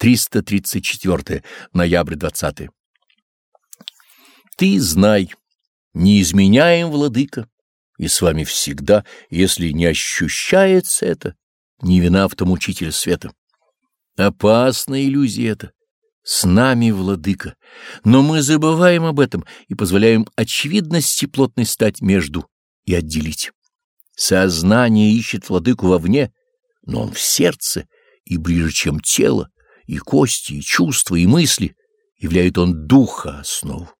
334 ноябрь 20 -е. Ты знай, не изменяем, владыка, и с вами всегда, если не ощущается это, не вина в том учитель света. Опасная иллюзия это. С нами, владыка, но мы забываем об этом и позволяем очевидности плотной стать между и отделить. Сознание ищет владыку вовне, но он в сердце, и ближе, чем тело, и кости, и чувства, и мысли, являет он духа основу.